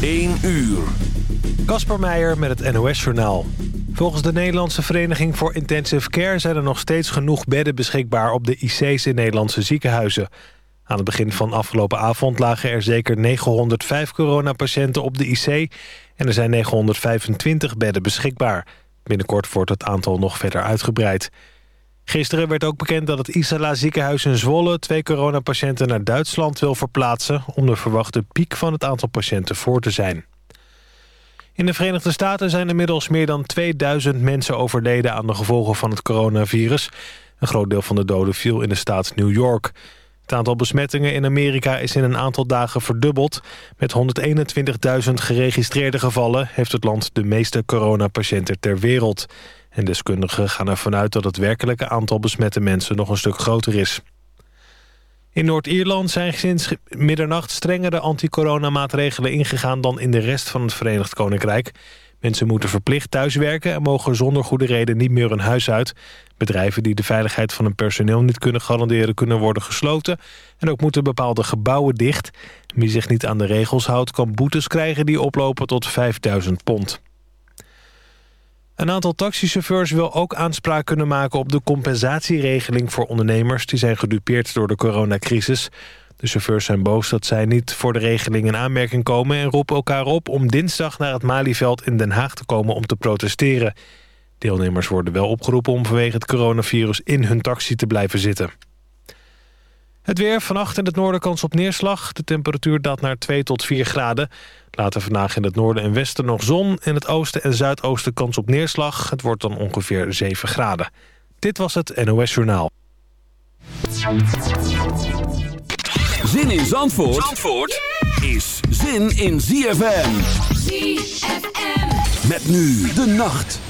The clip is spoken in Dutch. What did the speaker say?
1 uur. Kasper Meijer met het NOS-journaal. Volgens de Nederlandse Vereniging voor Intensive Care... zijn er nog steeds genoeg bedden beschikbaar op de IC's in Nederlandse ziekenhuizen. Aan het begin van afgelopen avond lagen er zeker 905 coronapatiënten op de IC... en er zijn 925 bedden beschikbaar. Binnenkort wordt het aantal nog verder uitgebreid. Gisteren werd ook bekend dat het Isala ziekenhuis in Zwolle... twee coronapatiënten naar Duitsland wil verplaatsen... om de verwachte piek van het aantal patiënten voor te zijn. In de Verenigde Staten zijn inmiddels meer dan 2000 mensen overleden... aan de gevolgen van het coronavirus. Een groot deel van de doden viel in de staat New York. Het aantal besmettingen in Amerika is in een aantal dagen verdubbeld. Met 121.000 geregistreerde gevallen... heeft het land de meeste coronapatiënten ter wereld... En deskundigen gaan ervan uit dat het werkelijke aantal besmette mensen nog een stuk groter is. In Noord-Ierland zijn sinds middernacht strengere anti-coronamaatregelen ingegaan dan in de rest van het Verenigd Koninkrijk. Mensen moeten verplicht thuiswerken en mogen zonder goede reden niet meer hun huis uit. Bedrijven die de veiligheid van hun personeel niet kunnen garanderen kunnen worden gesloten. En ook moeten bepaalde gebouwen dicht. Wie zich niet aan de regels houdt kan boetes krijgen die oplopen tot 5000 pond. Een aantal taxichauffeurs wil ook aanspraak kunnen maken op de compensatieregeling voor ondernemers die zijn gedupeerd door de coronacrisis. De chauffeurs zijn boos dat zij niet voor de regeling in aanmerking komen en roepen elkaar op om dinsdag naar het Malieveld in Den Haag te komen om te protesteren. Deelnemers worden wel opgeroepen om vanwege het coronavirus in hun taxi te blijven zitten. Het weer, vannacht in het noorden kans op neerslag. De temperatuur daalt naar 2 tot 4 graden. Later vandaag in het noorden en westen nog zon. In het oosten en zuidoosten kans op neerslag. Het wordt dan ongeveer 7 graden. Dit was het NOS Journaal. Zin in Zandvoort, Zandvoort is zin in ZFM. ZFM. Met nu de nacht.